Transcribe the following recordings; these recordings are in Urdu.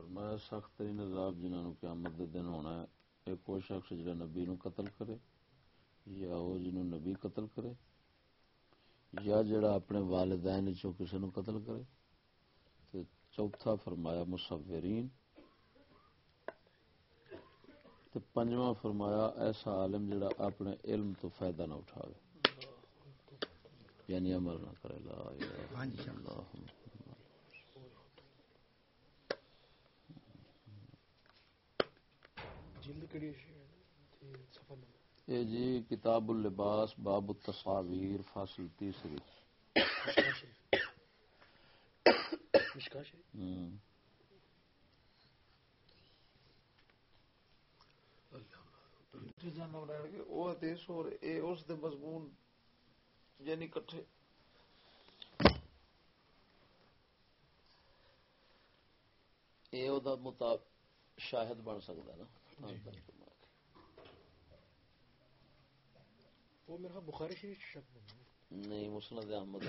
فرمایا، سخت ترین عذاب جنہوں نے قیامت دے دن ہونا ہے، ایک وہ شخص جڑا نبی نو قتل کرے، یا وہ جنہوں نبی قتل کرے، یا جڑا اپنے والدین چو کسی نو قتل کرے۔ تو چوتھا فرمایا، مصورین۔ تو پنجواں فرمایا، ایسا عالم جڑا اپنے علم تو فائدہ نہ اٹھاوے۔ یعنی عمل نہ کرے، لا الہ الا اللہ۔ ہاں جی، یہ جی کتاب اللباس باب التصاویر فاصل تیسری۔ مضمون یعنی کٹھے۔ مطابق شاہد بن سکتا نا؟ جی۔ وہ میرا بخاری شریف نہیں۔ مسند احمد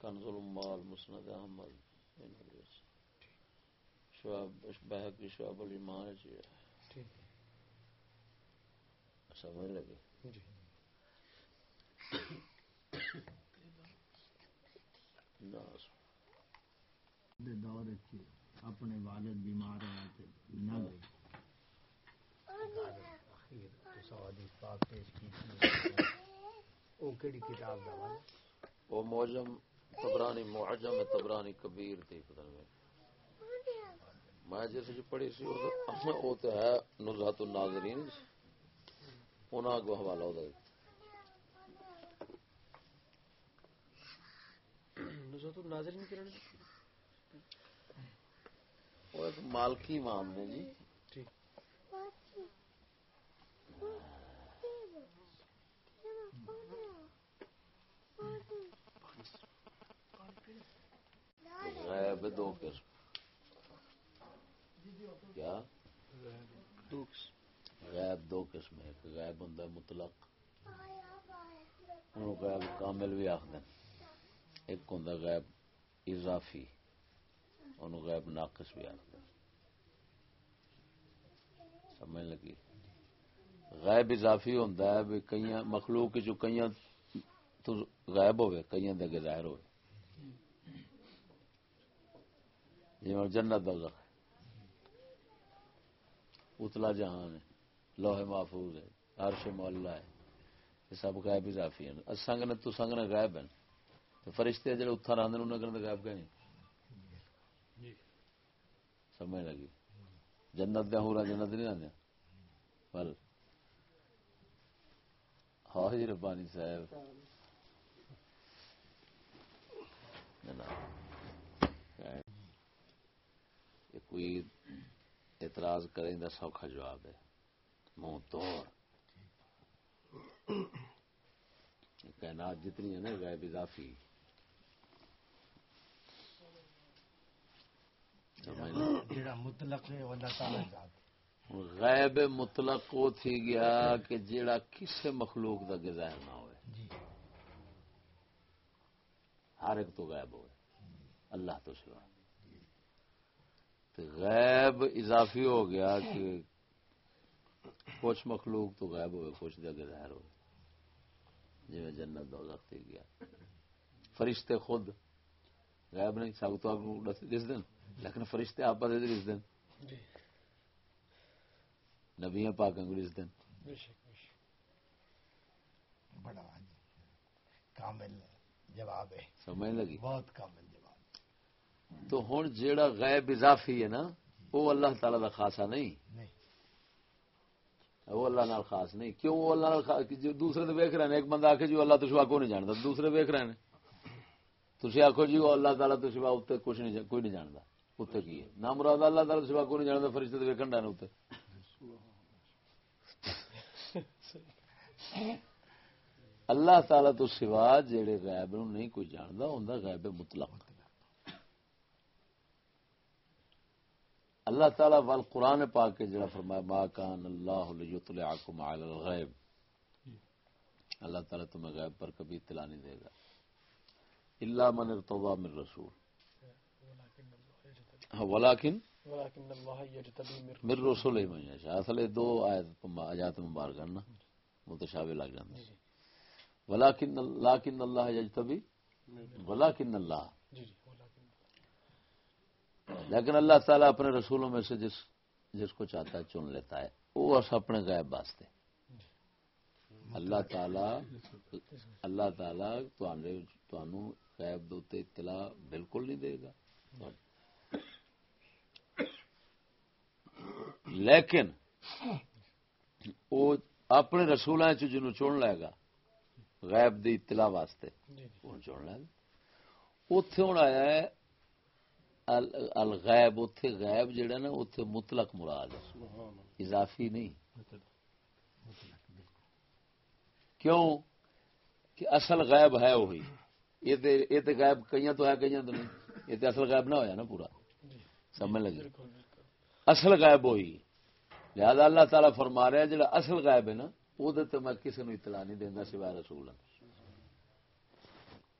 کنز المال مسند احمد۔ شعب بحق شعب الایمان چ سمجھ لگے جی۔ دور اپنے والد بیمار ہیں نہ گئی وہ موجم تبرانی معجم تبرانی کبیر تھی پتہ نہیں۔ میں جس جو پڑھی سی وہ تو ہے نزہت الناظرین۔ انہاں کو حوالہ ہو نزہت الناظرین کی وہ ایک مالکی امام نے جی۔ غیب دو قسم کیا؟ غیب دو قسم ایک غیب ہوں مطلق غیب کامل بھی آخد ایک ہوں غیب اضافی۔ ان غیب ناقص بھی آخر سمجھ لگی؟ غیب اضافی ہوتا ہے بھی کئی مخلوق جو کئی تو غائب ہوئے کئی دے ظاہر ہوئے۔ جی جنت دا اتلا جہان ہے، لوہے محفوظ ہے، عرش مولا ہے۔ یہ سب غائب اضافی ہیں۔ سنگ نے تو سنگ نے غائب ہیں۔ فرشتے جڑے اتھا رہندے انہاں کنے غائب کہیں سمجھ لگی۔ جنت دیا ہورا جنت نہیں آدھے بل ہاں جی ربانی صاحب۔ کوئی اعتراض کریں دا سوکھا جواب ہے۔ منہ توڑ۔ کائنات جتنی ہے نا غائب اضافی۔ غیب مطلق وہ تھی گیا کہ جیڑا کسے مخلوق دا ظاہر نہ ہوئے۔ جی۔ ہر ایک تو غائب ہوئے۔ اللہ تو سوا۔ غیب اضافی ہو گیا کہ کچھ مخلوق تو غائب ہوئے کچھ دے ظاہر ہوئے۔ جی جنت دو تھی گیا۔ فرشتے خود غائب نہیں سب تو دس دن۔ لیکن فرشتے آپ انگریز دن۔ جی۔ نبی پاک انگریز دن۔ بڑا کامل جواب ہے۔ سمجھ لگی؟ بہت کامل جواب۔ تو ہوں جیڑا غیب اضافی ہے نا وہ اللہ تعالی کا خاصا نہیں۔ وہ اللہ نال خاص نہیں۔ کیوں وہ اللہ نال دوسرے تو ویک رہے ہیں ایک بندہ آ کے جو اللہ تو سوا کو نہیں جانتا دوسرے ویک رہے ہیں۔ تھی آخو جی وہ اللہ تعالیٰ تو سوا اتنے کچھ نہیں کوئی نہیں جانتا اتنے کی ہے؟ نہ مراد اللہ تعالی سوا کو نہیں جانتا فرشتے تو ویکن ڈائن اتنے اللہ تعالی تو سوا جہے غائب نو نہیں کوئی جانتا ان غائب مطلق۔ اللہ تعالی وال قرآن پا کے جڑا فرمایا، ما کان اللہ لیطلعکم علی الغیب اللہ تعالی تمہیں غیب پر کبھی اطلاع نہیں دے گا۔ اللہ من ارتضا من رسول۔ ولیکن من رسول اصل دو آیت آیات مبارکہ نا متشابہ لگ جاندے جی جی۔ ولیکن لیکن اللہ یجتبی ولیکن اللہ۔ جی جی ولكن لیکن اللہ تعالیٰ اپنے رسولوں میں سے جس جس کو چاہتا ہے چن لیتا ہے وہ اس اپنے غیب واسطے۔ اللہ تعالیٰ اللہ تعالیٰ تانوں غیب دے تے اطلاع بالکل نہیں دے گا۔ لیکن وہ اپنے رسولوں چ جنوں چن لے گا غیب دی اطلاع واسطے جی جی۔ چن لے گا۔ اوتھے ہن آیا ہے ال- الغیب اوتھے غیب جڑا نا اوتھے مطلق مراد ہے۔ اضافی نہیں۔ کیوں؟ کہ اصل غیب ہے وہی۔ یہ غیب کئیاں تو ہے کئیاں تو نہیں۔ یہ اصل غیب نہ ہویا نا پورا۔ سمجھ لگی؟ بالکل بالکل۔ اصل غیب وہی لہذا اللہ تعالیٰ فرما رہا ہے جڑا اصل غیب ہے نا وہ میں کسی نو اطلاع نہیں دینا سوائے رسولوں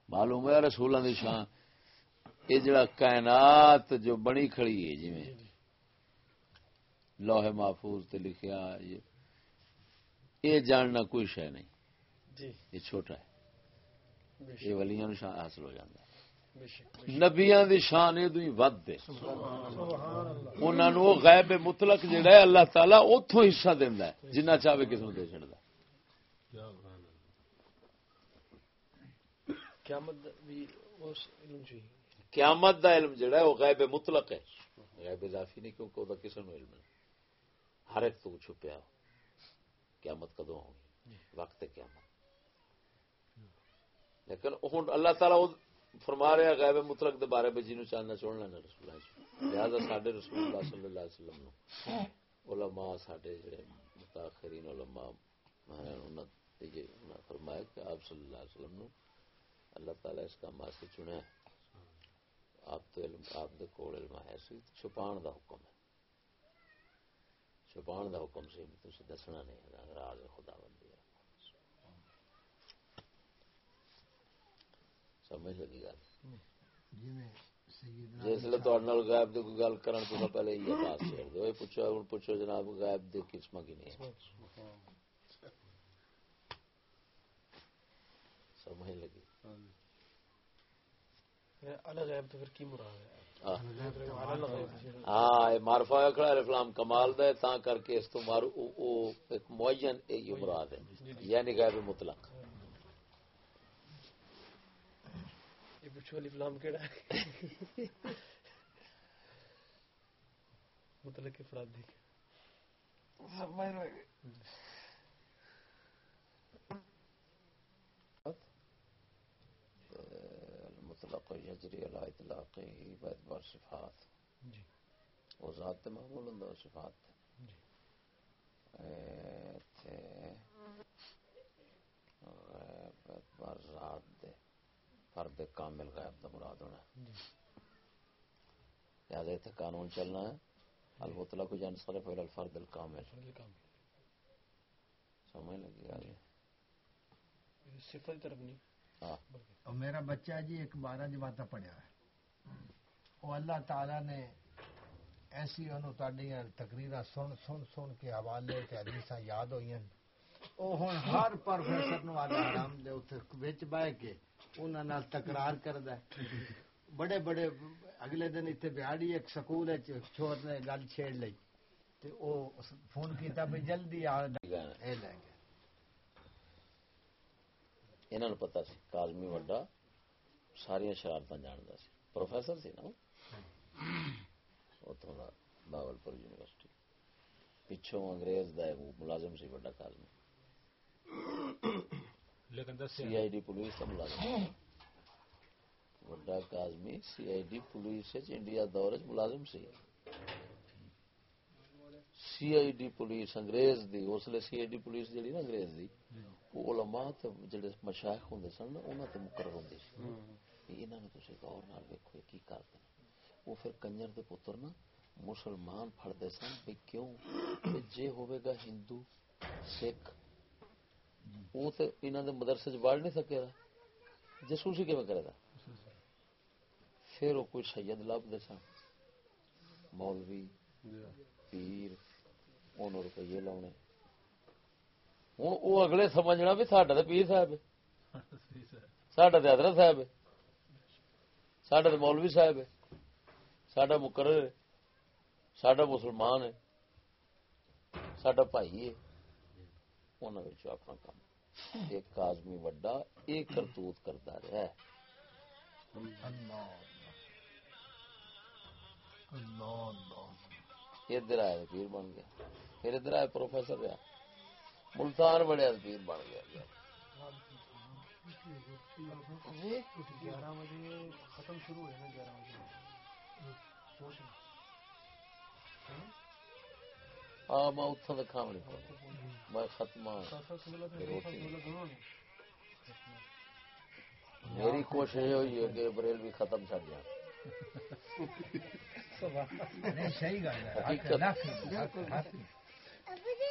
معلوم ہے رسولوں دی شان۔ یہ جڑا کائنات جو بنی کھڑی ہے جی میں لوہے محفوظ تے لکھیا یہ جاننا کوئی شے نہیں۔ جی۔ یہ چھوٹا ہے۔ یہ ولیاں حاصل ہو جاتا ہے۔ نبیاں دی شان یہ دوئی ود ہے انہاں نو وہ غیب مطلق جڑا ہے اللہ تعالی اوتھوں حصہ دیندا ہے جنہ چاہے کس نو دے چھڑدا قیامت بھی اس علم چ قیامت دا علم جڑا ہے وہ غیب مطلق ہے۔ غیب اضافی نہیں کیونکہ وہ کسی نو علم نہیں ہر ایک تو چھپیا قیامت کدو ہوگی وقت ہے قیامت۔ لیکن ہن اللہ تعالی فرما رہا غیب مطلق دے بارے میں جنوں چاہنا چھوڑنا نہ رسول اللہ جی۔ لہذا ساڈے رسول اللہ صلی اللہ علیہ وسلم نو، علماء ساڈے جڑے متاخرین، علماء ہیں انہاں جی نے یہ فرمایا کہ آپ صلی اللہ علیہ وسلم نو اللہ تعالی اس کام واسطے چنیا ہے۔ آپ تو علم، آپ دے کول علم ہے، سی چھپان دا حکم ہے۔ چھپان دا حکم سی، تسی دسنا نہیں ہے راز خدا بندی ہے سمجھ لگی گل۔ جی جس لے تو غائب دی کوئی گل کرن تو پہلے یہ بات چھیڑ دو۔ اے پوچھو ہن پوچھو جناب غائب دی قسمہ کی نہیں ہے؟ سمجھ لگی۔ الگ غیب تو پھر کی مراد ہے؟ ہاں ہاں کھڑا اسلام کمال تاں کر کے اس تو مارو او- او ایک معین اے یہ مراد ہے۔ یعنی غیب مطلق۔ یہ پوچھو علی فلام کیڑا ہے؟ مطلق افرادی مطلق یجری علی اطلاقی باعتبار صفات جی۔ وہ ذات تے معمول ہوندا صفات تے۔ جی۔ اے تے۔ غیب اعتبار ذات دے فرد کامل غیب دا مراد ہونا ہے۔ جی۔ لہذا اتنے قانون چلنا ہے۔ المطلق جان صرف الفرد الکامل۔ سمجھ لگی گا جی؟ صفت طرف نہیں۔ ہاں۔ اور میرا بچہ جی ایک بارہ جماعتہ پڑھیا ہے۔ وہ اللہ تعالیٰ نے ایسی انہوں تاڑیاں تقریرا سن سن سن کے حوالے تے حدیثاں یاد ہوئی ہیں وہ ہن ہر پروفیسر نو حرام دے اتنے وچ بہ کے انہاں نال تکرار کردا بڑے بڑے اگلے دن اتنے بہاڑی ایک سکول چھوڑ نے گل چھیڑ لئی۔ تے او فون کیتا بھی جلدی آ اے لے گئے انہوں نے پتا سی کازمی وڈا ساریا شرارت جانتا سی۔ پروفیسر سی نا وہ؟ اتوں کا باولپور یونیورسٹی۔ پچھوں انگریز دا ملازم سی وڈا کازمی لیکن سی آئی ڈی پولیس کا ملازم وڈا کازمی سی آئی ڈی پولیس وچ انڈیا دور وچ ملازم سی سی آئی ڈی پولیس انگریز دی اس لیے سی آئی ڈی پولیس جڑی نا انگریز دی وہ علماء تے جڑے مشائخ ہوندے سن نا انہاں تے مقرر ہوندے سی بھی انہاں نے تسی غور نال ویکھو یہ کی کردے وہ پھر کنجر دے پتر نا مسلمان پھڑدے سن بھی کیوں؟ جے ہوے گا ہندو سکھ وہ تے انہاں دے مدرسے چ نہیں سکے گا جاسوسی کیویں کرے گا پھر وہ کوئی سید لب دے سن۔ مولوی، پیر انہوں روپیے لاؤنے۔ ہوں وہ اگلے سمجھنا بھی ساڈا تو پیر صاحب ہے۔ ساڈا تو حضرت صاحب ہے۔ ساڈا تو مولوی صاحب ہے۔ ساڈا مقرر ہے۔ ساڈا مسلمان ہے۔ ساڈا بھائی ہے۔ انہوں نے اپنا کام ایک آدمی وڈا، ایک کرتوت کرتا رہا ہے۔ ادھر آئے پیر بن گیا۔ پھر ادھر آئے پروفیسر رہا۔ ملتان بڑے پیر بن گیا۔ گیارہ بجے ختم شروع ہوئے نا گیارہ بجے ہاں میں اتوں تو کھا نہیں میں ختم میری کوشش یہ ہوئی ہے کہ بریلوی ختم چڑ جائے۔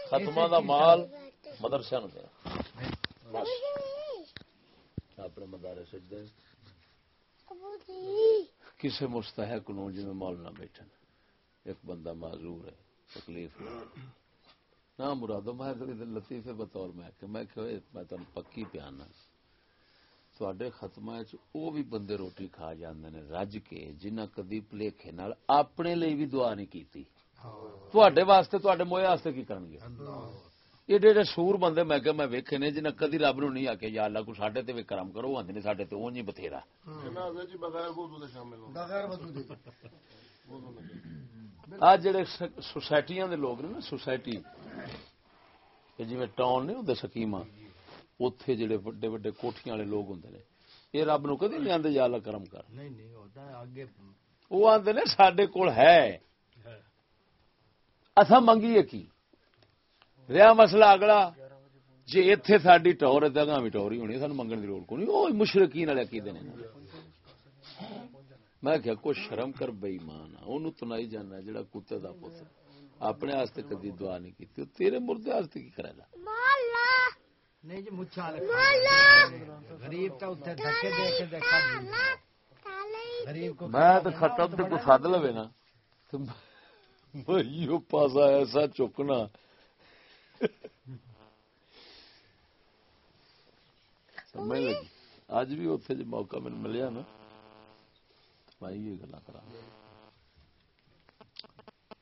ختمہ دا مال مدرسے نو دینا اپنے مدارے سجدے کسے مستحق نو جی مولانا بیٹھن ایک بندہ معذور ہے تکلیف نہ مرادو میں لطیفے بطور میں کہ میں کہ میں پکی پیانا ختمہ وچ او بھی بندے روٹی کھا جاندے نے رج کے جنہ کدی بھلیکھے نال اپنے لیے بھی دعا نہیں کیتی۔ تواڈے واسطے تواڈے موئے واسطے کی کرن گے؟ ایڈے ایڈے سور بندے میں کہ میں ویکھے نے جنہ کدی رب نو نہیں آکھے یا اللہ کو ساڈے تے وی کرم کرو آندے نے ساڈے تے اونج ہی بتھیرا۔ بغیر وضو دے آ جڑے سوسائٹیاں دے لوگ نے نا سوسائٹی جویں ٹاؤن نہیں ہوندے سکیما اوتھے جڑے بڑے بڑے کوٹھیاں والے لوگ ہوندے نے یہ رب نو کدی نہیں آندے یا اللہ کرم کر۔ نہیں ہوتا آندے نے ساڈے کول ہے۔ اساں منگیے کی؟ رہا مسئلہ اگلا۔ جی ایتھے ساڈی ٹور ہے تے اگاں وی ٹور ہی ہونی سانو منگن دی لوڑ کوئی نہیں او مشرکین والے عقیدے نے میں کیا کوئی شرم کر بے ایمان آ اونوں تنائی جانا جڑا کتے دا پتر اپنے واسطے کدی دعا نہیں کیتی۔ تیرے مردے واسطے کی کرے گا؟ نہیں جی مچھا غریب تو اتنے دھکے دے کے دیکھا۔ غریب کو میں تو ختم تے کوئی سد لوے نا۔ تے بھائیو پاسا ایسا چکنا۔ سمجھ لگی؟ اج بھی اتنے جو موقع مل ملیا نا۔ میں یہ گلا کرا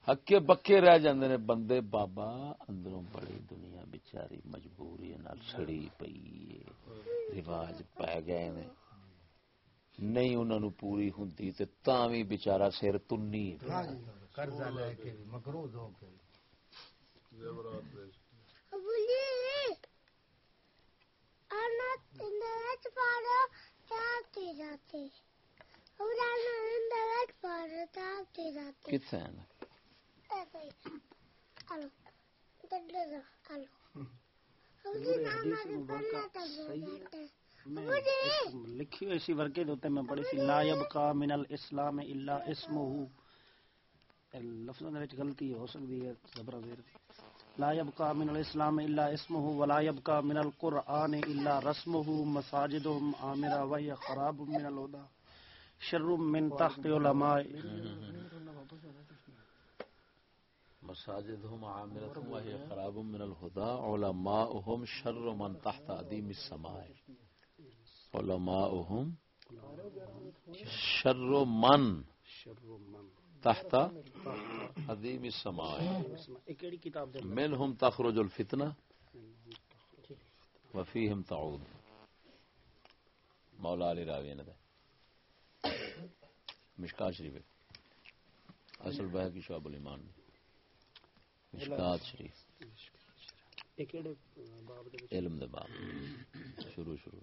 ہکے بکے رہ جاندے نے بندے بابا اندروں بڑی دنیا بیچاری مجبوری نال سڑی پئی ہے۔ رواج پی گئے نے۔ نہیں انہوں نے پوری ہوندی تے تاں وی بیچارہ سر تنی ہے۔ قرضہ لے کے بھی مقروض ہو کے بھی کتنے ہیں لکھی ہوئی سی ورکے دوتے میں پڑھی سی لا یبقا من الاسلام الا اسمه لفظوں دے وچ غلطی ہو سکتی ہے زبر زیر لا يبقى من الاسلام الا اسمه ولا يبقى من القران الا رسمه مساجدهم عامره وهي خراب من الهدى شر من تحت علماء. مساجد مساجدهم عامرة وهي خراب من الهدى علماؤهم شر من تحت عديم السماء. علماؤهم شر من شر من تحت عديم السماء. یہ منهم تخرج الفتنة وفيهم تعود. مولا علی راوی نے مشکات شریف اصل بہ کی شعب الایمان۔ مشکات شریف۔ علم دے باب۔ شروع شروع۔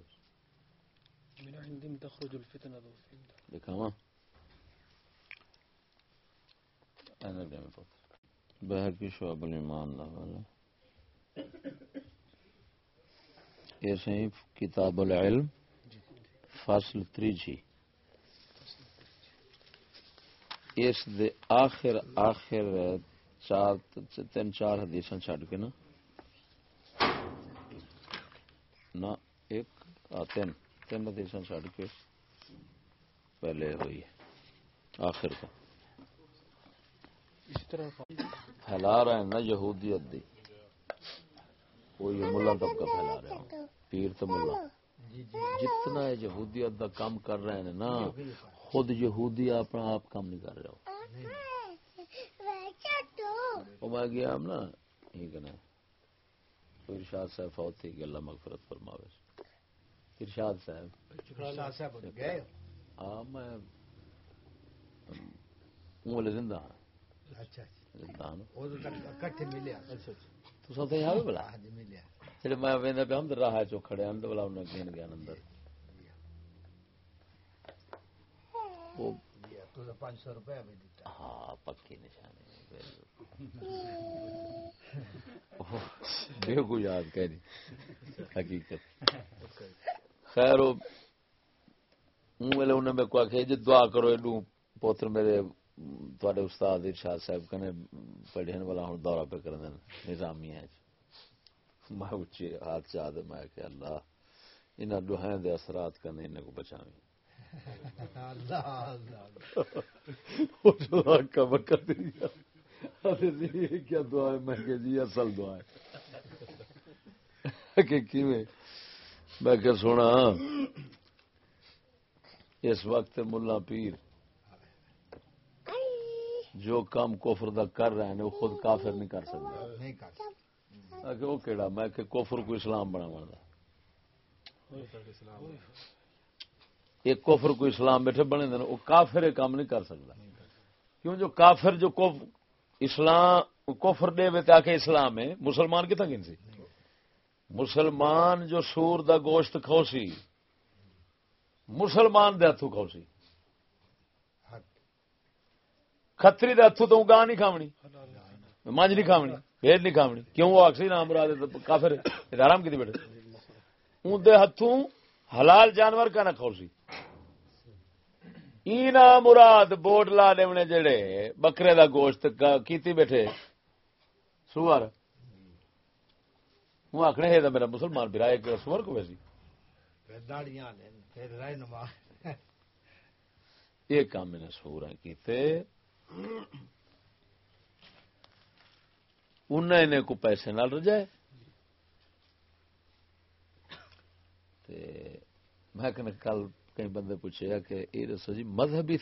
من عندهم تخرج الفتنة دکھاواں۔ انا دے میں پتہ۔ بہ کی شعب الایمان دا والا۔ یہ صحیح کتاب العلم۔ فصل تریجی اس دے آخر آخر چار تین چار حدیثاں چھڈ کے نا۔ نہ ایک تین تین حدیثاں چھڈ کے پہلے ہوئی ہے آخر کا طرح پھیلا رہے ہیں نا یہودیت دی وہ یہ ملا طبقہ پھیلا رہے ہیں پیر تو ملا۔ جی جی جتنا یہ یہودیت دا کام کر رہے ہیں نا خود یہودی اپنا آپ کام نہیں کر رہے ہو۔ میں گیا ہم نا یہ کہنا ارشاد صاحب فوت تھی کہ اللہ مغفرت فرماوے۔ ارشاد صاحب؟ ہاں میں زندہ ہاں۔ اچھا اچھا۔ زندہ ہاں۔ اکٹھے ملیا تو سب تو یاد بلا؟ ہاں جی ملیا جڑے میں ویندا پہ ہم تے راہ چو کھڑے ہیں تے بلا انہاں گین گیا اندر۔ وہ تو پانچ سو روپے بھی دیتا ہاں پکی نشانی بے کو یاد کہنی حقیقت۔ خیر ویلے انہیں میں کو آخیا جی دعا کرو ایڈو پوتر میرے تھوڑے استاد ارشاد صاحب کنے پڑھن والا ہوں دورہ پہ کر دین نظامی ہے میں اچھی ہاتھ چاہ دے میں کہ اللہ انہاں دوہائیں دے اثرات کرنے انہیں کو بچاویں۔ کیا دعا ہے؟ میں کہ جی اصل دعا ہے۔ کہ کیویں؟ میں کہ سونا اس وقت ملا پیر۔ جو کام کفر دا کر رہے ہیں وہ خود کافر نہیں کر سکتا نہیں کر میں کہ وہ کیڑا؟ میں کہ کفر کو اسلام بنا دا۔ ایک کفر کو اسلام بیٹھے بنے دے نا، وہ کافر یہ کام نہیں کر سکتا۔ کیوں جو کافر جو کف اسلام کفر دے وے آ کے اسلام ہے مسلمان کتنا گن سی؟ مسلمان جو سور دا گوشت کھوسی مسلمان دے ہاتھوں کھوسی حق کتری دے ہاتھوں تو گاہ نہیں کھاونی مانج نہیں کھاونی پھر نہیں کھاونی۔ کیوں وہ اکسی نام مراد کافر ہے کی بیٹھے۔ ان دے ہاتھوں حلال جانور کا نہ کھوسی اینا مراد بورڈ لا دیونے جڑے بکرے دا گوشت کیتی بیٹھے۔ سوار۔ وہ آخنے ہے میرا مسلمان برا ایک سور کو ویسی۔ یہ کام میں نے سور ہیں کیتے۔ انہیں نے کو پیسے نال رجائے۔ تے میں کل کئی بندے پوچھے کہ یہ دسو جی مذہبی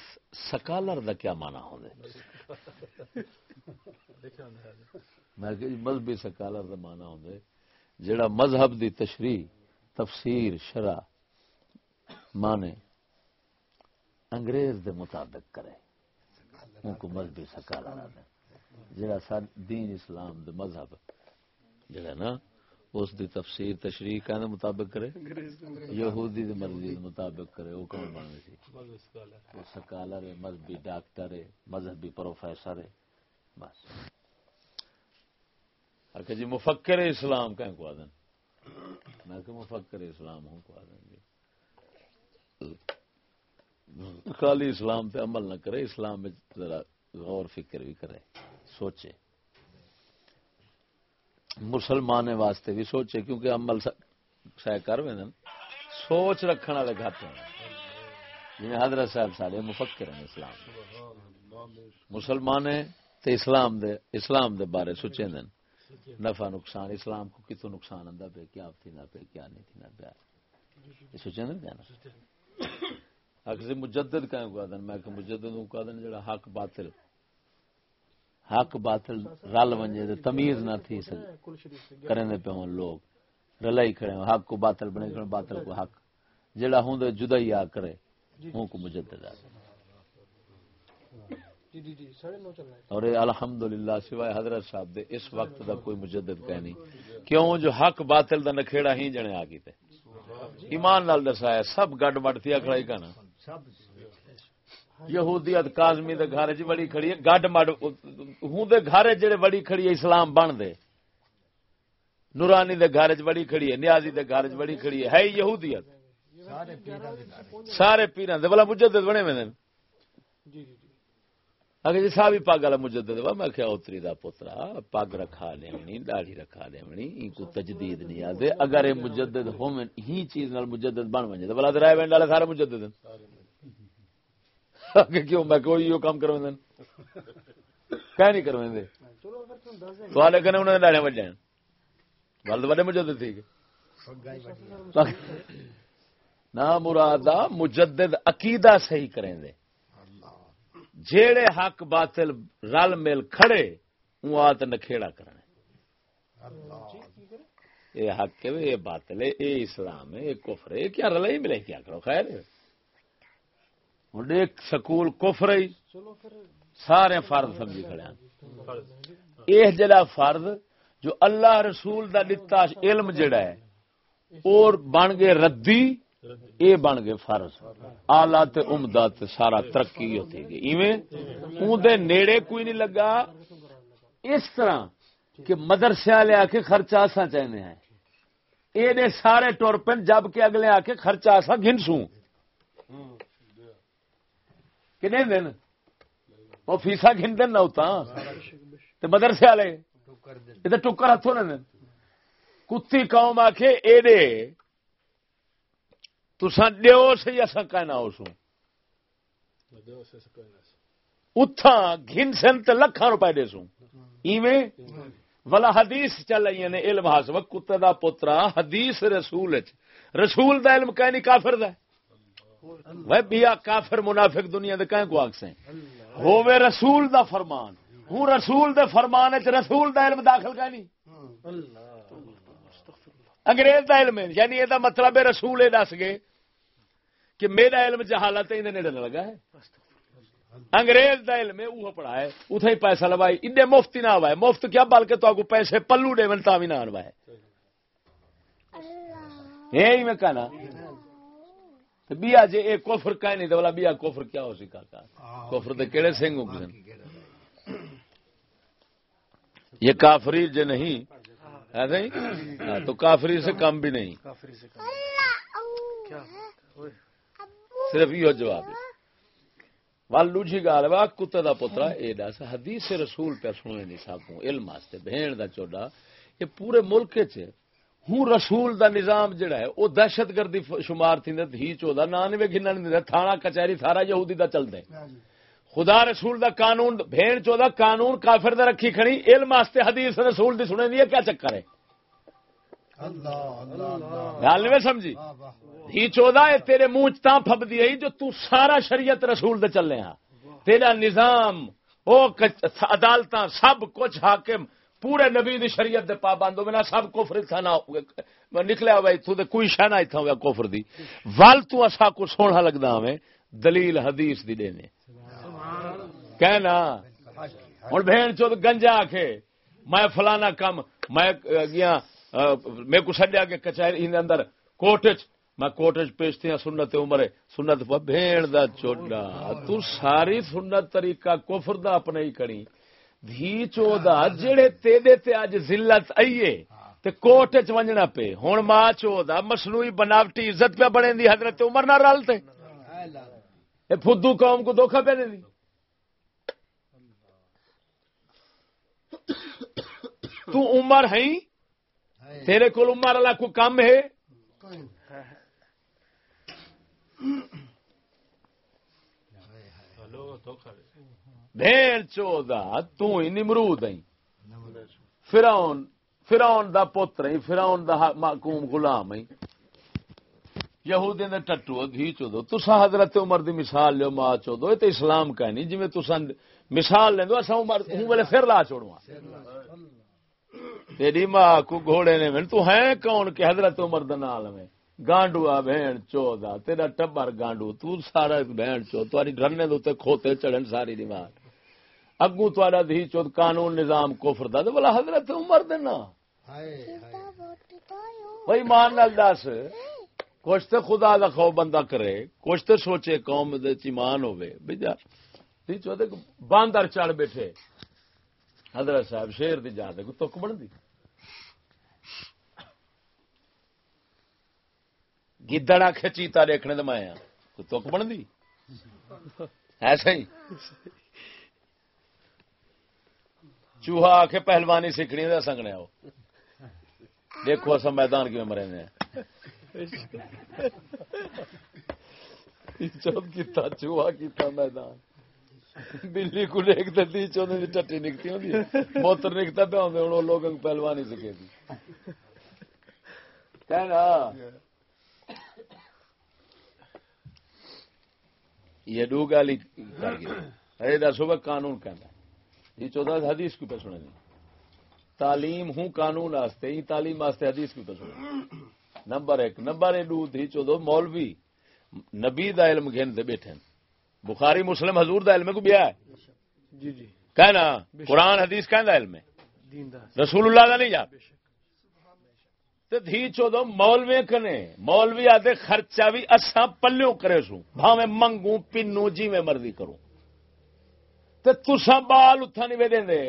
سکالر دا کیا مانا میں۔ کہ جی مذہبی سکالر دا مانا ہوندے۔ جڑا مذہب دی تشریح تفسیر شرع مانے انگریز دے مطابق کرے۔ ان کو مذہبی سکالر آدھے جڑا سا دین اسلام دے مذہب جڑا نا اس دی تفسیر تشریح کہنے مطابق کرے، یہودی دی مرضی دے مطابق کرے، وہ کون بننے سی؟ وہ سکالر ہے، مذہبی ڈاکٹر ہے، مذہبی پروفیسر ہے، بس۔ کہ جی مفکر اسلام کہیں کو آدن میں کہ مفکر اسلام ہوں کو آدن جی۔ خالی اسلام پہ عمل نہ کرے، اسلام میں ذرا غور فکر بھی کرے، سوچے۔ مسلمان واسطے بھی سوچے کیونکہ عمل سہ کر وین سوچ رکھنے والے گھٹ ہیں۔ جی حضرت صاحب سارے مفکر ہیں اسلام۔ مسلمان تے اسلام دے اسلام دے بارے سوچے دن۔ نفع نقصان اسلام کو کتوں نقصان آتا پہ کیا تھی نہ پہ کیا نہیں تھی نہ پہ یہ سوچے نا کیا نا اکثر مجدد کہیں کو آدن میں کہ مجدد کو آدن جڑا حق باطل حق باطل رل ونجے تے تمیز نہ تھی سک کریں دے پہ ہوں لوگ۔ رلائی کھڑے حق کو باطل بنے کھڑے باطل کو حق۔ جڑا ہوں دے جدائی آ کرے ہوں کو مجدد آ جی جی جی ہے۔ اور الحمدللہ سوائے حضرت صاحب دے اس وقت دا کوئی مجدد کہہ نہیں۔ کیوں؟ جو حق باطل دا نکھیڑا ہی جنے آ کیتے ایمان نال دسایا سب گڈ تھیا کھڑائی کنا سب۔ یہودیت کاظمی دے گھر چ بڑی کھڑی ہے گڈ مڈ ہوں دے گھر جڑے بڑی کھڑی ہے اسلام بن دے۔ نورانی دے گھر چ بڑی کھڑی ہے نیازی دے گھر چ بڑی کھڑی ہے۔ ہے یہودیت سارے پیران دے پیراں بلا مجدد بنے میں جی جی جی۔ اگر جی صاحب پگ والا مجدد وا میں کیا اتری دا پترا پگ رکھا لیونی داڑھی رکھا لیونی ان کو تجدید نہیں آدے اگر یہ مجدد ہومن ہی چیز نال مجدد بن ونجے تے بلا درائے وینڈ والے سارے مجدد ہیں۔ کیوں؟ میں کوئی یہ کام کروں دین کہ نہیں کرویں دے تو کنے انہوں نے ڈاڑے بجے گل تو بڑے مجدد تھی نہ مرادہ مجدد عقیدہ صحیح کریں دے جیڑے حق باطل رل مل کھڑے وہ آت نکھےڑا کرنے یہ حق ہے یہ باطل ہے یہ اسلام ہے یہ کفر ہے کیا رلا ہی ملے کیا کرو؟ خیر ہے۔ ہوں ایک سکول کفر ہی سارے فرد سمجھی کھڑے یہ جڑا فرد جو اللہ رسول دا دتا علم جڑا ہے، اور بن گئے ردی اے بن گئے فرض۔ آلہ تے عمدہ تے سارا ترقی ہوتی گئی۔ ایویں اون دے نیڑے کوئی نہیں لگا۔ اس طرح کہ مدرسے والے آ کے خرچہ آسا چاہنے ہیں۔ یہ سارے ٹور پن جبکہ اگلے آ کے خرچہ آسا گنسوں کنے دن؟ وہ فیسا گن دن نہ ہوتا مدرسے والے؟ یہ تو ٹکر ہاتھوں نے کتی قوم آ کے ایڈے تسا ڈو سی اصا کہنا اس اتھا گھن سن تے لکھاں روپے دے سوں۔ ایویں؟ ولا حدیث چل رہی نے، علم حاصل۔ کتے دا پترا حدیث رسول رسول دا علم کہیں نہیں کافر دا ہے۔ وہ بیا کافر منافق دنیا دے کہیں کو آکسیں ہووے رسول دا فرمان۔ ہوں رسول دے فرمان چ رسول دا علم داخل کہیں نہیں؟ انگریز دا علم یعنی یہ مطلب ہے رسول یہ دس گئے کہ میرا علم جہالت نیڑے لگا ہے۔ انگریز دا علم ہے وہ پڑھا ہے اتھے ہی پیسہ لوائی۔ انڈے مفت نہ آوا ہے مفت کیا؟ بلکہ تو آگو پیسے پلو ڈے تا بھی نہ آنوا ہے یہی میں کہنا۔ بیا جی اے کوفر کہیں نہیں تو بیا کوفر کیا ہو سکا کا کوفر دے کیڑے سنگ ہو یہ کافری جو نہیں؟ ہی ہاں، تو کافری سے کم بھی نہیں۔ صرف یہ جواب ہے۔ والو جی گال وا کتے دا پترا اے دس حدیث رسول پہ سنے نہیں سب علم واسطے بہن دا چوڈا یہ پورے ملک چ ہوں رسول دا نظام جڑا ہے وہ دہشت گردی شمار تھی ہی چودا نانوے گھنا نہیں تھانا کچہری سارا یہودی دا چلتا ہے۔ خدا رسول دا قانون بھین چودا قانون کافر دا رکھی کھڑی علم واسطے حدیث رسول دی سنے دی کیا چکر ہے؟ گل نہیں سمجھی؟ ہی چودہ ہے تیرے منہ تا پب دی جو تو سارا شریعت رسول دے چلے ہاں۔ تیرا نظام او عدالت سب کچھ حاکم پورے نبی دی شریعت دے پابند ہو بنا سب کفر تھا، نہ نکلیا ہوا تو دے، کوئی شہ نہ ایتھا ہوا کفر دی۔ ول تو اسا کو سونا لگدا ہمیں دلیل حدیث دی دینے کہنا، ہن بہن چود گنجا آکھے، میں فلانا کم، میں گیا میں کو سڈیا کہ کچہری اندر کوٹ میں کوٹ پیش تھی سنت عمر، سنت بھیڑ دا چوڈا۔ تو ساری سنت طریقہ کفر دا اپنے ہی کڑی۔ دھی چودا جڑے تیدے تے اج ذلت آئیے، تے کوٹ چ ونجنا پے۔ ہن ماں چودا مصنوعی بناوٹی عزت پہ بنے دی حضرت عمر نہ رل تے۔ اے فدو قوم کو دھوکا پہ دے دی۔ تو عمر ہے تیرے کو عمر والا کو کم ہے؟ بھین چودا تمرود فراؤن فراؤن دا پتر فراؤن دا محکوم غلام یہودی دے ٹٹو دھی چودو تسا حضرت عمر دی مثال لو ماں چودو یہ تو اسلام کا نہیں جی تسا مثال لیندو اسا عمر ہوں ویلے پھر لا چھوڑوا تیری ماں کو گھوڑے نے تو ہے کون کہ حضرت عمر دا نال میں؟ گانڈو آ بہن چودا تیرا ٹبر گانڈو تو سارا بہن چو تاری ڈرنے دے کھوتے چڑھن ساری دیوار اگو تارا دھی چود قانون نظام کوفر دا بلا حضرت عمر دینا بھائی مان نال دس۔ کچھ تو خدا دا خوف بندہ کرے کچھ تو سوچے قوم دے ایمان ہوے بجا دھی چود باندر چڑھ بیٹھے۔ حضرت صاحب شیر دی جا دے تک بن دی۔ گدڑا چیتا دیکھنے تو میں تک بن دی؟ ایسا ہی چوہا آ کے پہلوانی سیکھنی دا سنگنے آؤ۔ دیکھو اصا میدان کیوں مرے نے۔ چوہا کیتا میدان۔ بلی کو دیکھ دی چوندے دی ٹٹی نکتی ہوندی موتر نکتا پہ ہوندے ہن لوگوں کو پہلوانی سکے دی۔ کہنا یہ دو گالی کر گئی ارے دسو بھائی قانون کہنا یہ چودہ حدیث کی پہ سنے تعلیم ہوں قانون واسطے ہی تعلیم واسطے حدیث کی پہ سنے نمبر ایک نمبر ایک دو تھی چودہ مولوی نبی دا علم گھن دے بیٹھے بخاری مسلم حضور دا علم کو بیا ہے؟ جی جی۔ کہنا قرآن حدیث کہنا علم ہے۔ رسول اللہ دا نہیں جا تے دھی چودو مولوی کنے۔ مولوی آدھے خرچہ بھی اساں پلیوں کرے سوں۔ بھاویں منگوں، پنوں جی میں مرضی کروں۔ تے تساں بال اتھا نہیں ویدیں دے۔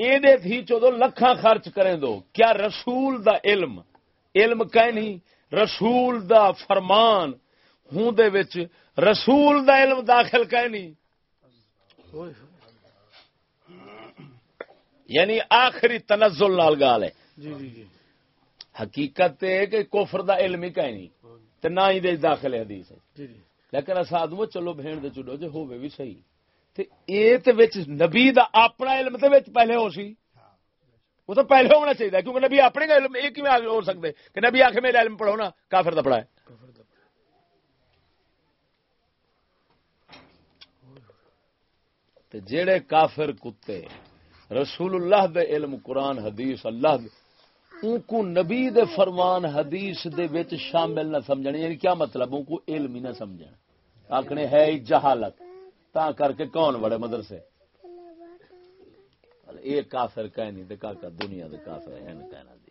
اے دے تھی چودو لکھاں خرچ کریں دو۔ کیا رسول دا علم؟ علم کہیں نہیں۔ رسول دا فرمان۔ ہوں دے وچ رسول دا علم داخل کہیں نہیں۔ یعنی آخری تنزل نال گال ہے۔ جی جی جی۔ حقیقت ہے کہ کفر دا علم ہی کہیں نہیں تے نہ ہی دے داخل ہے حدیث ہے۔ جی جی۔ لیکن اسا آدمو چلو بہن دے چڈو جے ہوے بھی صحیح۔ تے اے تے وچ نبی دا اپنا علم تے وچ پہلے ہو سی۔ وہ تو پہلے ہونا چاہیے کیونکہ نبی اپنے کا علم ایک ہی میں ہو سکتے کہ نبی آخر میرا علم پڑھو نا کافر دا پڑھا ہے تے جیڑے کافر کتے رسول اللہ دے علم قرآن حدیث اللہ دے ان کو نبی دے فرمان حدیث دے وچ شامل نہ سمجھنے یعنی کیا مطلب؟ ان کو علم ہی نہ سمجھن آکھنے ہے جہالت۔ تا کر کے کون بڑے مدرسے؟ یہ کافر کہیں نہیں تے کا دنیا دے کافر ہیں نہ کہنا دی۔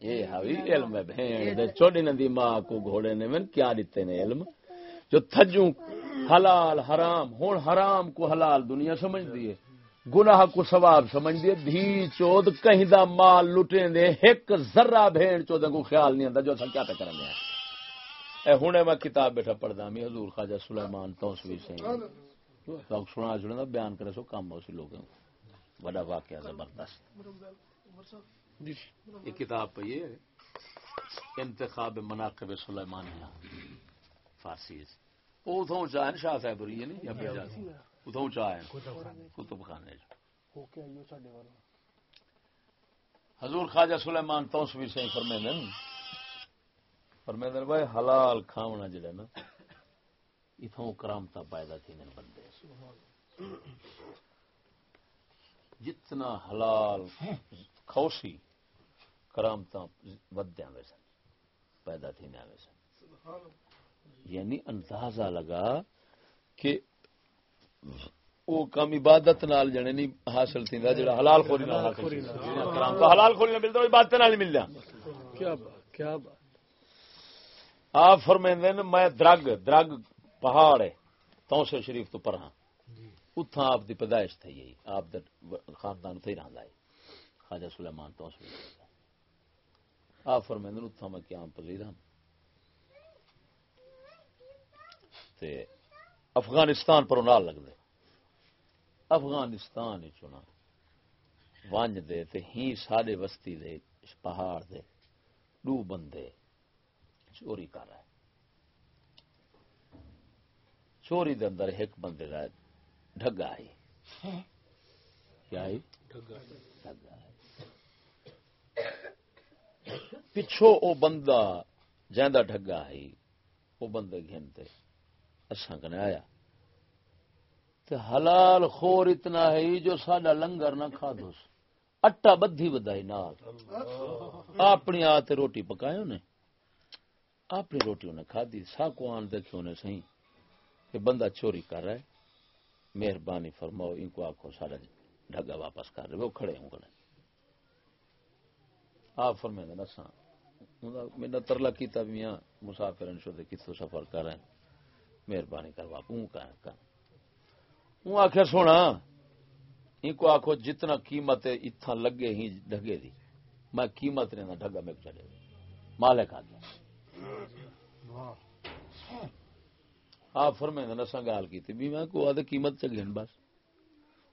یہ ہوئی علم ہے بھین دے۔ چھوڑی ندی ماں کو گھوڑے نے من کیا دیتے نے علم؟ جو تھجوں حلال حرام، ہون حرام کو حلال دنیا سمجھ دیے گناہ کو ثواب سمجھ دیے دھی چود کہیں دا مال لٹیں دے ایک ذرہ بھین چودہ کو خیال نہیں آتا جو اسا کیا پہ کرنے ہیں اے ہنے میں کتاب بیٹھا پڑھدا میں، حضور خواجہ سلیمان توسوی سے۔ تو سنا جڑا دا بیان کرے، سو کام ہو سی لوگوں۔ بڑا واقعہ زبردست۔ جی، یہ کتاب پہ یہ انتخاب مناقب سلیمانیہ، فارسی سے وہ اتوں چاہ شاہ صاحب ہوئی ہے نہیں؟ یا پہ جا اتوں کتب خانے حضور خواجہ سلیمان توسوی سے فرمے دن۔ فرمے دن بھائی حلال کھاونا جڑا نا اتوں کرامتا پیدا تھی نے بندے۔ جتنا حلال کھوسی کرامتا ودیا پیدا تھی سن۔ یعنی اندازہ لگا کہ وہ کام عبادت نال جنے نہیں حاصل تھی جڑا حلال خوری نال حاصل تھیندا۔ کرام تو حلال خوری نال ملدا عبادت نال نہیں ملدا کیا بات کیا بات۔ آپ فرمیندے نے میں درگ درگ پہاڑ ہے توسے شریف تو پرہاں اتھاں آپ دی پیدائش تھی یہی آپ دا خاندان تھی رہندا ہے۔ خواجہ سلیمان توسے آپ فرمیندے اتھاں میں قیام پذیر ہوں تے افغانستان پر نال لگ دے افغانستان ہی چنا ونج دے تے ہی ساڈے بستی دے پہاڑ دے دو بندے چوری کر رہے۔ چوری دے اندر ایک بندے کا ڈگا آئی کیا آئی ڈگا آئی پچھو او بندہ جہاں ڈگا آئی وہ بندے گھنتے اساں کنے آیا۔ تے حلال خور اتنا ہے جو ساڈا لنگر نہ کھا دوس اٹا بدھی بدائی نال۔ اپنی آتے روٹی پکائے انہیں۔ اپنی روٹی انہیں کھا دی۔ سا کو آن دیکھے انہیں صحیح کہ بندہ چوری کر رہا ہے۔ مہربانی فرماؤ ان کو آخو سارا ڈگا واپس کر رہے وہ کھڑے ہوں کھڑے آپ فرمائے دے نساں میرا ترلا کیتا بھی یہاں مسافر شو دے کتوں سفر کر رہے ہیں۔ مہربانی کر واپ اون کر کر سونا ان کو آخو جتنا قیمت اتنا لگے ہی ڈگے دی، میں قیمت نے ڈگا میں چلے مالک آ گیا آپ فرمے نسا گال کی بھی میں کو آدھے قیمت چ گئے بس۔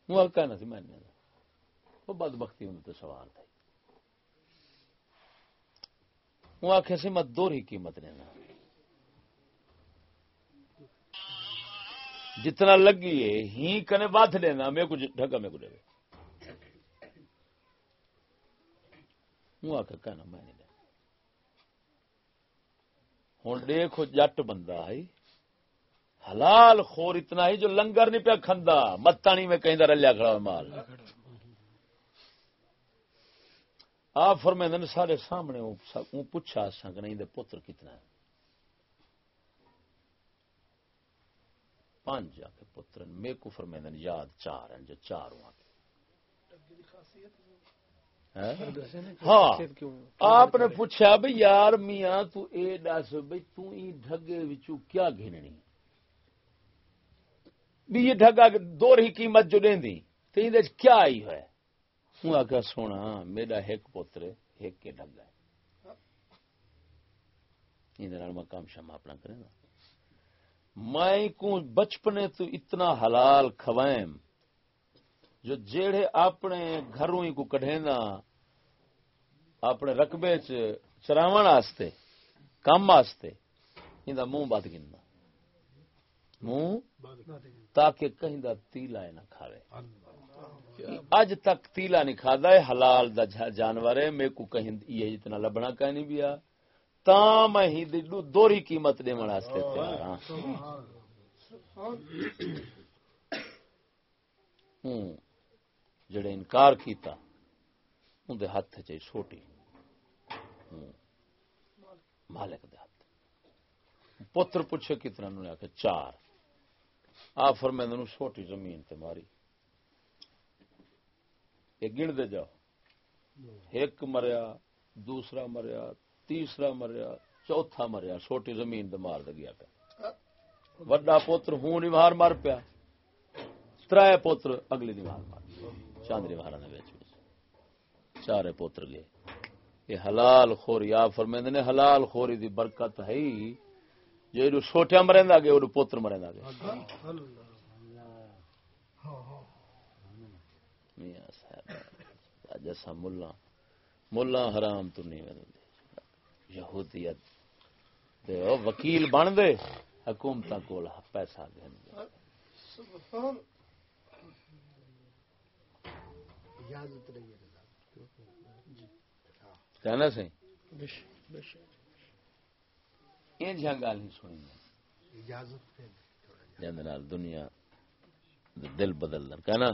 وہ کہنا سی، میں وہ بد بختی ہوں تو سوال تھا وہ آخ سی، میں دو ہی قیمت لینا جتنا لگی ہے، ہی کنے بات لینا میرے کو ڈھگا میرے کو دے وہ آخ کہنا میں نہیں ہوں دیکھو، جٹ بندہ ہے۔ حلال خور اتنا ہی جو لنگر نہیں پیا کھندا۔ متانی میں کہیں رلیا کھڑا مال۔ آپ فرمیندن سارے سامنے پوچھا سا کہ نہیں، دے پتر کتنا ہے؟ پانچ جا کے پتر میرے کو فرمیندن یاد چار ہیں جو چار ہوں ہاں؟, ہاں؟ آپ نے پوچھا بھائی یار میاں، تو اے دس بھائی تو ای ڈھگے وچوں کیا گھننی؟ بھی یہ ڈھگا دو ہی قیمت جو دیں دی، تو یہ کیا آئی ہے ہوں آگا سونا، میرا ایک پوتر ایک کے ڈھگا ہے۔ ہی ڈگا میں کام شام اپنا کرے گا۔ میں کو بچپنے تو اتنا حلال کھوائم جو جیڑے اپنے گھروں ہی کو کڈے اپنے رقبے چراو واسطے کام واسطے یہ منہ بد گننا منہ تاکہ کہیں دا تیلا نہ کھاوے۔ اج تک تیلا نہیں کھا ہے حلال دا جانور ہے میرے کو کہیں یہ اتنا لبنا کہ نہیں بیا تا میں ہی دوری قیمت دے واسطے تیار ہاں جڑے انکار کیتا ان دے ہاتھ چ چھوٹی مالک دے ہاتھ پتر پوچھے کتنا انہوں نے آخر چار آپ فرمائند چھوٹی زمین تے ماری گن دے جاؤ ایک مریا دوسرا مریا تیسرا مریا چوتھا مریا چھوٹی زمین دے مار دے گیا پیا۔ وڈا پوتر ہوں مار مار پیا۔ تر پوتر اگلی دیوار مار۔ چاندنی مہارا نے چارے پوتر گئے۔ یہ حلال خوری آپ فرمند نے حلال خوری دی برکت ہے جو چھوٹیا مرندا گے وہ پوتر مرندا گے جسا ملا ملا حرام تو نہیں یہودیت وکیل بن دے حکومت کو پیسہ دین کہنا سی؟ یہ نہیں سنی۔ دنیا دل بدل کہنا؟